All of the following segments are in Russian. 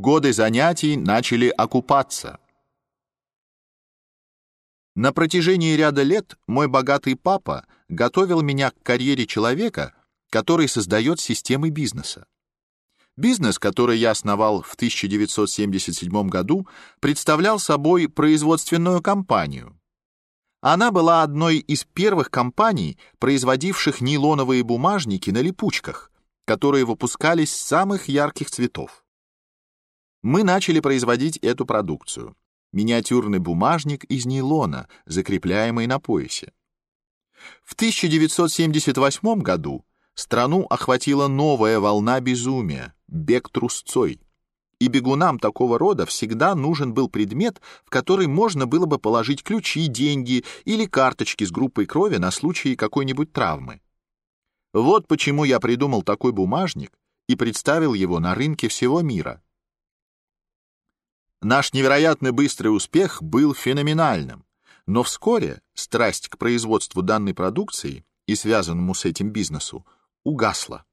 Годы занятий начали окупаться. На протяжении ряда лет мой богатый папа готовил меня к карьере человека, который создает системы бизнеса. Бизнес, который я основал в 1977 году, представлял собой производственную компанию. Она была одной из первых компаний, производивших нейлоновые бумажники на липучках, которые выпускались самых ярких цветов. Мы начали производить эту продукцию. Миниатюрный бумажник из нейлона, закрепляемый на поясе. В 1978 году страну охватила новая волна безумия бег трусцой. И бегунам такого рода всегда нужен был предмет, в который можно было бы положить ключи, деньги или карточки с группой крови на случай какой-нибудь травмы. Вот почему я придумал такой бумажник и представил его на рынке всего мира. Наш невероятно быстрый успех был феноменальным, но вскоре страсть к производству данной продукции и связанному с этим бизнесу угасла.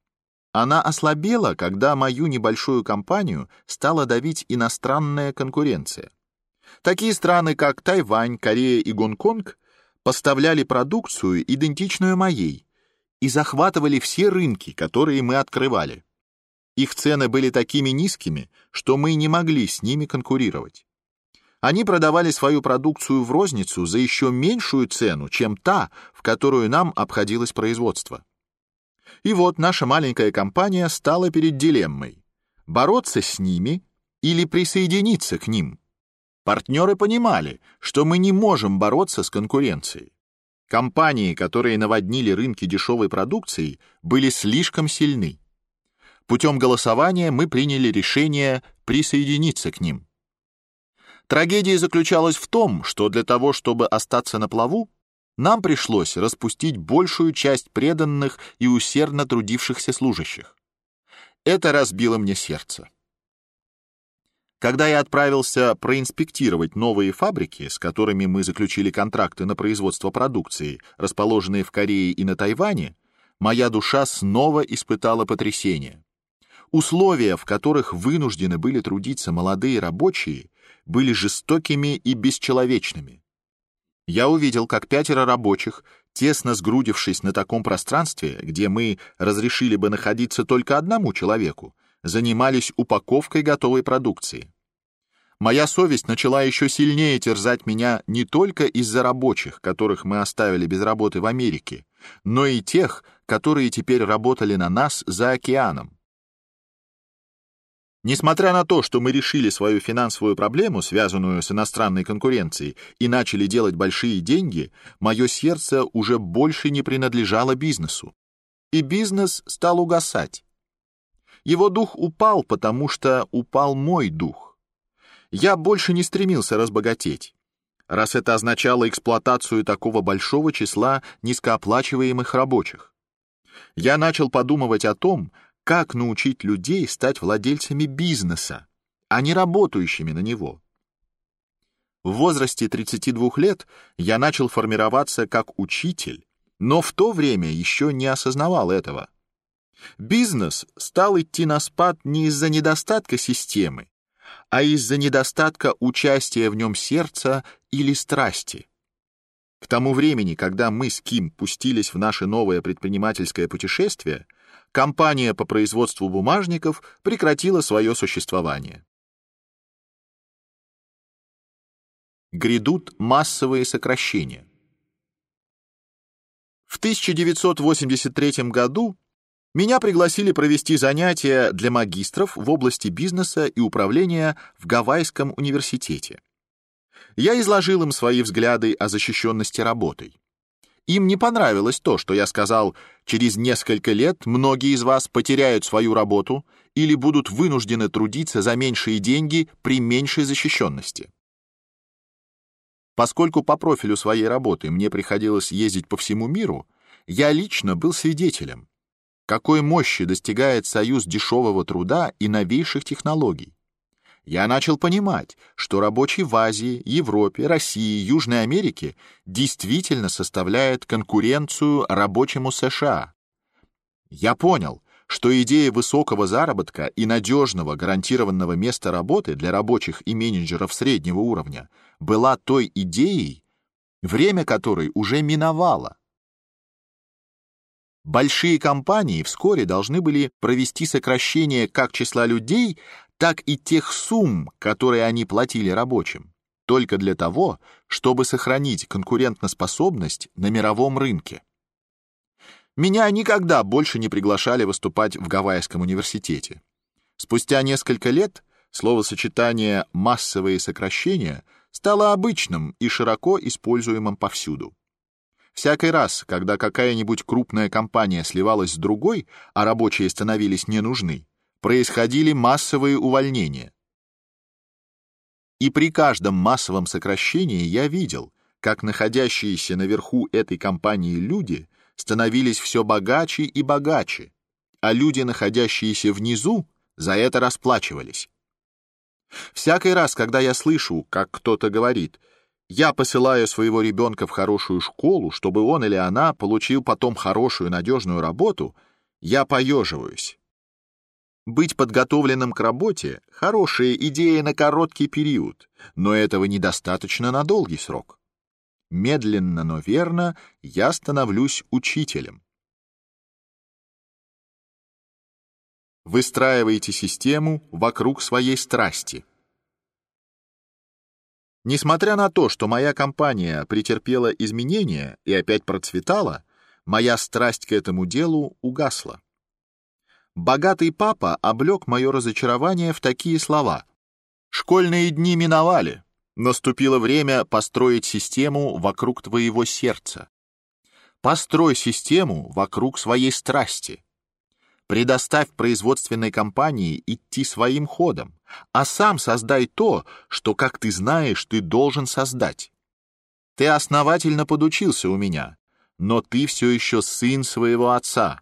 Она ослабела, когда мою небольшую компанию стала давить иностранная конкуренция. Такие страны, как Тайвань, Корея и Гонконг, поставляли продукцию, идентичную моей, и захватывали все рынки, которые мы открывали. Их цены были такими низкими, что мы не могли с ними конкурировать. Они продавали свою продукцию в розницу за еще меньшую цену, чем та, в которую нам обходилось производство. И вот наша маленькая компания стала перед дилеммой: бороться с ними или присоединиться к ним. Партнеры понимали, что мы не можем бороться с конкуренцией. Компании, которые наводнили рынки дешевой продукцией, были слишком сильны. Путем голосования мы приняли решение присоединиться к ним. Трагедия заключалась в том, что для того, чтобы остаться на плаву, нам пришлось распустить большую часть преданных и усердно трудившихся служащих. Это разбило мне сердце. Когда я отправился проинспектировать новые фабрики, с которыми мы заключили контракты на производство продукции, расположенные в Корее и на Тайване, моя душа снова испытала потрясение. Условия, в которых вынуждены были трудиться молодые рабочие, были жестокими и бесчеловечными. Я увидел, как пятеро рабочих, тесно сгрудившись на таком пространстве, где мы разрешили бы находиться только одному человеку, занимались упаковкой готовой продукции. Моя совесть начала еще сильнее терзать меня не только из-за рабочих, которых мы оставили без работы в Америке, но и тех, которые теперь работали на нас за океаном. Несмотря на то, что мы решили свою финансовую проблему, связанную с иностранной конкуренцией, и начали делать большие деньги, мое сердце уже больше не принадлежало бизнесу. И бизнес стал угасать. Его дух упал, потому что упал мой дух. Я больше не стремился разбогатеть, раз это означало эксплуатацию такого большого числа низкооплачиваемых рабочих. Я начал подумывать о том, как научить людей стать владельцами бизнеса, а не работающими на него. В возрасте 32 лет я начал формироваться как учитель, но в то время еще не осознавал этого. Бизнес стал идти на спад не из-за недостатка системы, а из-за недостатка участия в нем сердца или страсти. К тому времени, когда мы с Ким пустились в наше новое предпринимательское путешествие, компания по производству бумажников прекратила свое существование. Грядут массовые сокращения. В 1983 году меня пригласили провести занятия для магистров в области бизнеса и управления в Гавайском университете. Я изложил им свои взгляды о защищенности работой. Им не понравилось то, что я сказал, через несколько лет многие из вас потеряют свою работу или будут вынуждены трудиться за меньшие деньги при меньшей защищенности. Поскольку по профилю своей работы мне приходилось ездить по всему миру, я лично был свидетелем, какой мощи достигает союз дешевого труда и новейших технологий я начал понимать, что рабочий в Азии, Европе, России, Южной Америке действительно составляет конкуренцию рабочему США. Я понял, что идея высокого заработка и надежного гарантированного места работы для рабочих и менеджеров среднего уровня была той идеей, время которой уже миновало. Большие компании вскоре должны были провести сокращение как числа людей, так и тех сумм, которые они платили рабочим, только для того, чтобы сохранить конкурентоспособность на мировом рынке. Меня никогда больше не приглашали выступать в Гавайском университете. Спустя несколько лет словосочетание «массовые сокращения» стало обычным и широко используемым повсюду. Всякий раз, когда какая-нибудь крупная компания сливалась с другой, а рабочие становились не нужны, происходили массовые увольнения. И при каждом массовом сокращении я видел, как находящиеся наверху этой компании люди становились все богаче и богаче, а люди, находящиеся внизу, за это расплачивались. Всякий раз, когда я слышу, как кто-то говорит, я посылаю своего ребенка в хорошую школу, чтобы он или она получил потом хорошую надежную работу, я поеживаюсь. Быть подготовленным к работе — хорошая идея на короткий период, но этого недостаточно на долгий срок. Медленно, но верно я становлюсь учителем. Выстраивайте систему вокруг своей страсти. Несмотря на то, что моя компания претерпела изменения и опять процветала, моя страсть к этому делу угасла. Богатый папа облег мое разочарование в такие слова. «Школьные дни миновали. Наступило время построить систему вокруг твоего сердца. Построй систему вокруг своей страсти. Предоставь производственной компании идти своим ходом, а сам создай то, что, как ты знаешь, ты должен создать. Ты основательно подучился у меня, но ты все еще сын своего отца.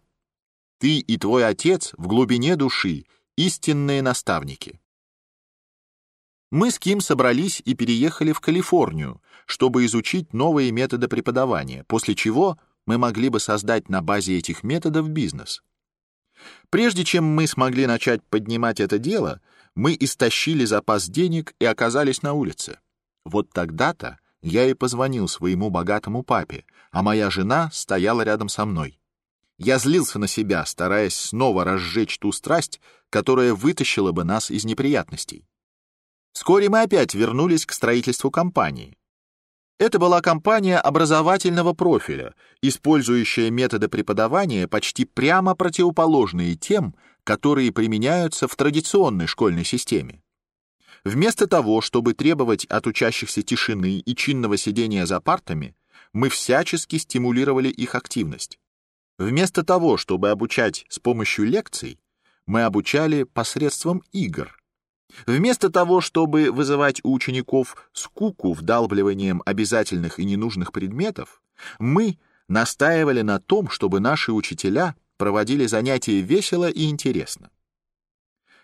Ты и твой отец в глубине души истинные наставники. Мы с Ким собрались и переехали в Калифорнию, чтобы изучить новые методы преподавания, после чего мы могли бы создать на базе этих методов бизнес. Прежде чем мы смогли начать поднимать это дело, мы истощили запас денег и оказались на улице. Вот тогда-то я и позвонил своему богатому папе, а моя жена стояла рядом со мной. Я злился на себя, стараясь снова разжечь ту страсть, которая вытащила бы нас из неприятностей. Вскоре мы опять вернулись к строительству компании. Это была компания образовательного профиля, использующая методы преподавания почти прямо противоположные тем, которые применяются в традиционной школьной системе. Вместо того, чтобы требовать от учащихся тишины и чинного сидения за партами, мы всячески стимулировали их активность. Вместо того, чтобы обучать с помощью лекций, мы обучали посредством игр. Вместо того, чтобы вызывать у учеников скуку вдалбливанием обязательных и ненужных предметов, мы настаивали на том, чтобы наши учителя проводили занятия весело и интересно.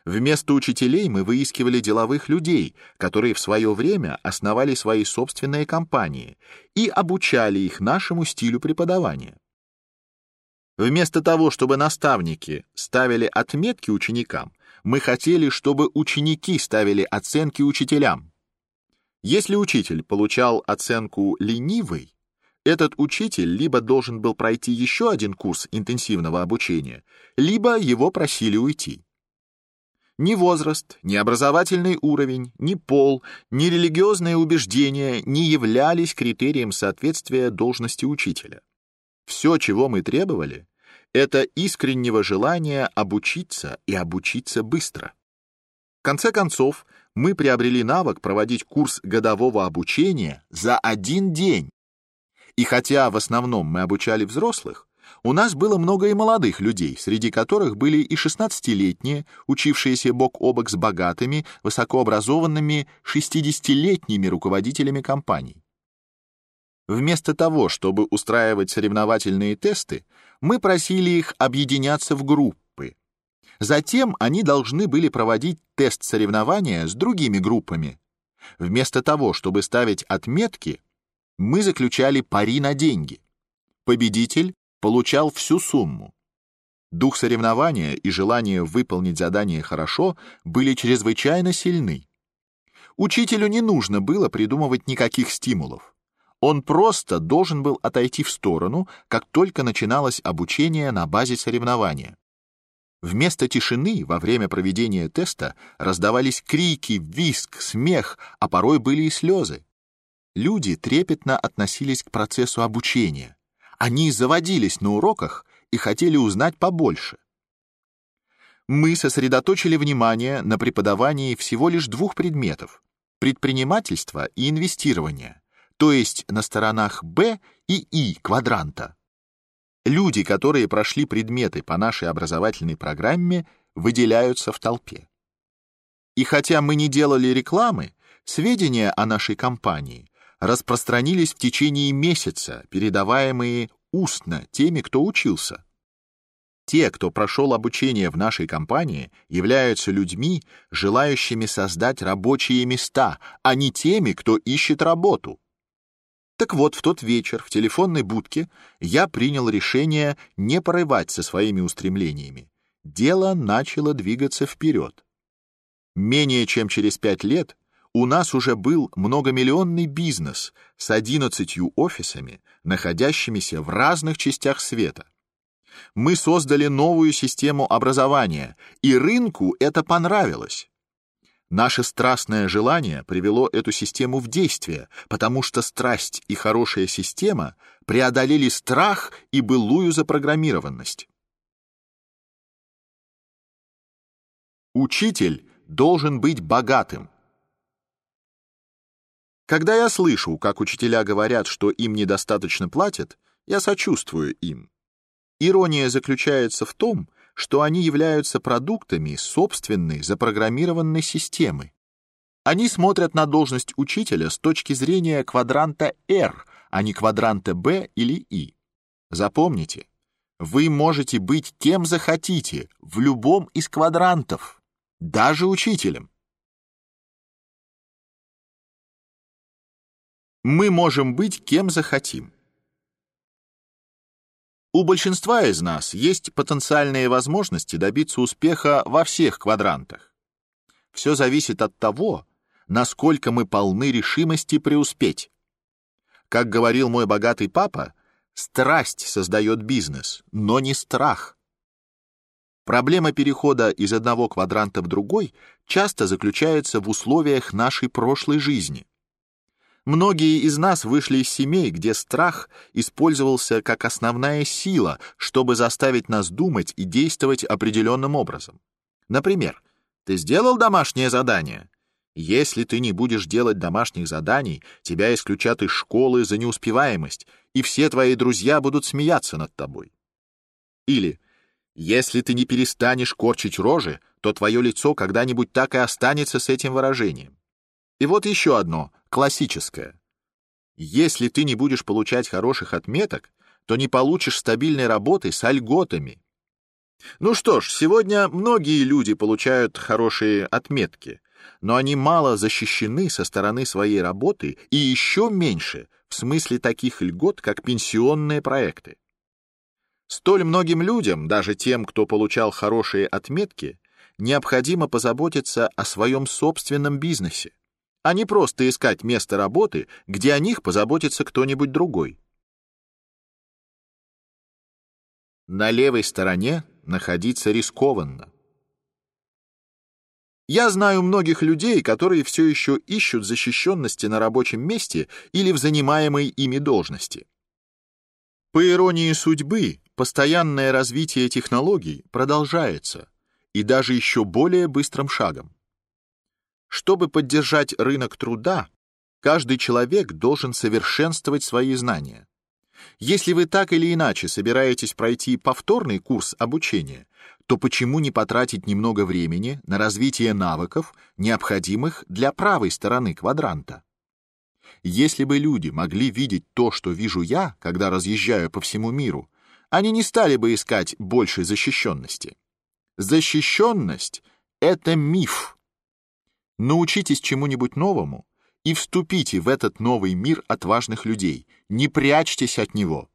Вместо учителей мы выискивали деловых людей, которые в свое время основали свои собственные компании и обучали их нашему стилю преподавания. Вместо того, чтобы наставники ставили отметки ученикам, мы хотели, чтобы ученики ставили оценки учителям. Если учитель получал оценку ленивый, этот учитель либо должен был пройти еще один курс интенсивного обучения, либо его просили уйти. Ни возраст, ни образовательный уровень, ни пол, ни религиозные убеждения не являлись критерием соответствия должности учителя. Все, чего мы требовали, это искреннего желания обучиться и обучиться быстро. В конце концов, мы приобрели навык проводить курс годового обучения за один день. И хотя в основном мы обучали взрослых, у нас было много и молодых людей, среди которых были и 16-летние, учившиеся бок о бок с богатыми, высокообразованными 60-летними руководителями компаний. Вместо того, чтобы устраивать соревновательные тесты, мы просили их объединяться в группы. Затем они должны были проводить тест соревнования с другими группами. Вместо того, чтобы ставить отметки, мы заключали пари на деньги. Победитель получал всю сумму. Дух соревнования и желание выполнить задание хорошо были чрезвычайно сильны. Учителю не нужно было придумывать никаких стимулов. Он просто должен был отойти в сторону, как только начиналось обучение на базе соревнования. Вместо тишины во время проведения теста раздавались крики, визг, смех, а порой были и слезы. Люди трепетно относились к процессу обучения. Они заводились на уроках и хотели узнать побольше. Мы сосредоточили внимание на преподавании всего лишь двух предметов: предпринимательство и инвестирование, то есть на сторонах Б и И квадранта. Люди, которые прошли предметы по нашей образовательной программе, выделяются в толпе. И хотя мы не делали рекламы, сведения о нашей компании распространились в течение месяца, передаваемые устно теми, кто учился. Те, кто прошел обучение в нашей компании, являются людьми, желающими создать рабочие места, а не теми, кто ищет работу. Так вот, в тот вечер в телефонной будке я принял решение не порывать со своими устремлениями. Дело начало двигаться вперед. Менее чем через пять лет у нас уже был многомиллионный бизнес с одиннадцатью офисами, находящимися в разных частях света. Мы создали новую систему образования, и рынку это понравилось. Наше страстное желание привело эту систему в действие, потому что страсть и хорошая система преодолели страх и былую запрограммированность. Учитель должен быть богатым. Когда я слышу, как учителя говорят, что им недостаточно платят, я сочувствую им. Ирония заключается в том, что они являются продуктами собственной запрограммированной системы. Они смотрят на должность учителя с точки зрения квадранта R, а не квадранта B или I. Запомните, вы можете быть кем захотите в любом из квадрантов, даже учителем. Мы можем быть кем захотим. У большинства из нас есть потенциальные возможности добиться успеха во всех квадрантах. Все зависит от того, насколько мы полны решимости преуспеть. Как говорил мой богатый папа, страсть создает бизнес, но не страх. Проблема перехода из одного квадранта в другой часто заключается в условиях нашей прошлой жизни. Многие из нас вышли из семей, где страх использовался как основная сила, чтобы заставить нас думать и действовать определенным образом. Например, ты сделал домашнее задание? Если ты не будешь делать домашних заданий, тебя исключат из школы за неуспеваемость, и все твои друзья будут смеяться над тобой. Или если ты не перестанешь корчить рожи, то твое лицо когда-нибудь так и останется с этим выражением. И вот еще одно, классическое. Если ты не будешь получать хороших отметок, то не получишь стабильной работы с льготами. Ну что ж, сегодня многие люди получают хорошие отметки, но они мало защищены со стороны своей работы и еще меньше в смысле таких льгот, как пенсионные проекты. Столь многим людям, даже тем, кто получал хорошие отметки, необходимо позаботиться о своем собственном бизнесе а не просто искать место работы, где о них позаботится кто-нибудь другой. На левой стороне находиться рискованно. Я знаю многих людей, которые все еще ищут защищенности на рабочем месте или в занимаемой ими должности. По иронии судьбы, постоянное развитие технологий продолжается, и даже еще более быстрым шагом. Чтобы поддержать рынок труда, каждый человек должен совершенствовать свои знания. Если вы так или иначе собираетесь пройти повторный курс обучения, то почему не потратить немного времени на развитие навыков, необходимых для правой стороны квадранта? Если бы люди могли видеть то, что вижу я, когда разъезжаю по всему миру, они не стали бы искать большей защищенности. Защищенность — это миф, Научитесь чему-нибудь новому и вступите в этот новый мир отважных людей. Не прячьтесь от него.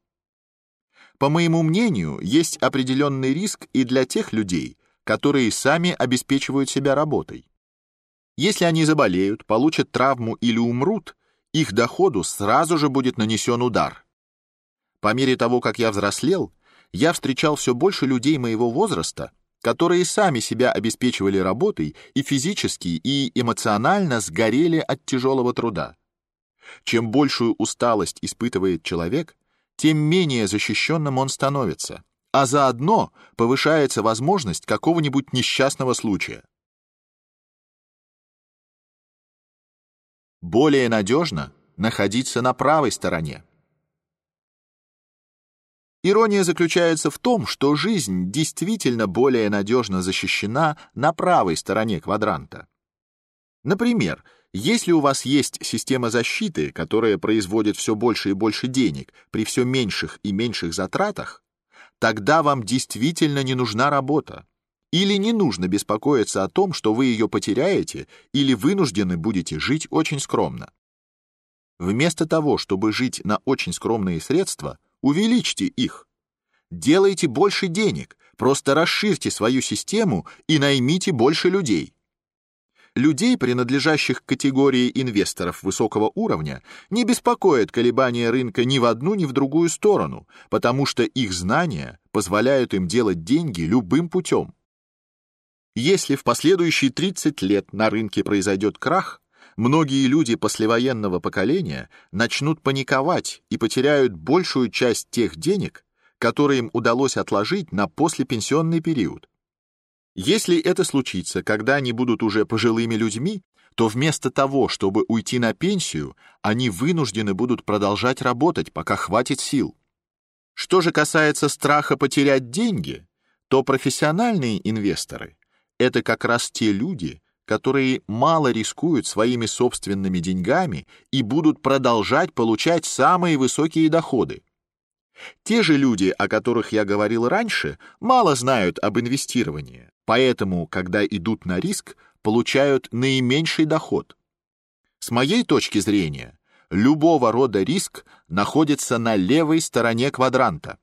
По моему мнению, есть определенный риск и для тех людей, которые сами обеспечивают себя работой. Если они заболеют, получат травму или умрут, их доходу сразу же будет нанесен удар. По мере того, как я взрослел, я встречал все больше людей моего возраста, которые сами себя обеспечивали работой и физически, и эмоционально сгорели от тяжелого труда. Чем большую усталость испытывает человек, тем менее защищенным он становится, а заодно повышается возможность какого-нибудь несчастного случая. Более надежно находиться на правой стороне. Ирония заключается в том, что жизнь действительно более надежно защищена на правой стороне квадранта. Например, если у вас есть система защиты, которая производит все больше и больше денег при все меньших и меньших затратах, тогда вам действительно не нужна работа. Или не нужно беспокоиться о том, что вы ее потеряете, или вынуждены будете жить очень скромно. Вместо того, чтобы жить на очень скромные средства, увеличьте их. Делайте больше денег, просто расширьте свою систему и наймите больше людей. Людей, принадлежащих к категории инвесторов высокого уровня, не беспокоит колебания рынка ни в одну, ни в другую сторону, потому что их знания позволяют им делать деньги любым путем. Если в последующие 30 лет на рынке произойдет крах, многие люди послевоенного поколения начнут паниковать и потеряют большую часть тех денег, которые им удалось отложить на послепенсионный период. Если это случится, когда они будут уже пожилыми людьми, то вместо того, чтобы уйти на пенсию, они вынуждены будут продолжать работать, пока хватит сил. Что же касается страха потерять деньги, то профессиональные инвесторы — это как раз те люди, которые мало рискуют своими собственными деньгами и будут продолжать получать самые высокие доходы. Те же люди, о которых я говорил раньше, мало знают об инвестировании, поэтому, когда идут на риск, получают наименьший доход. С моей точки зрения, любого рода риск находится на левой стороне квадранта.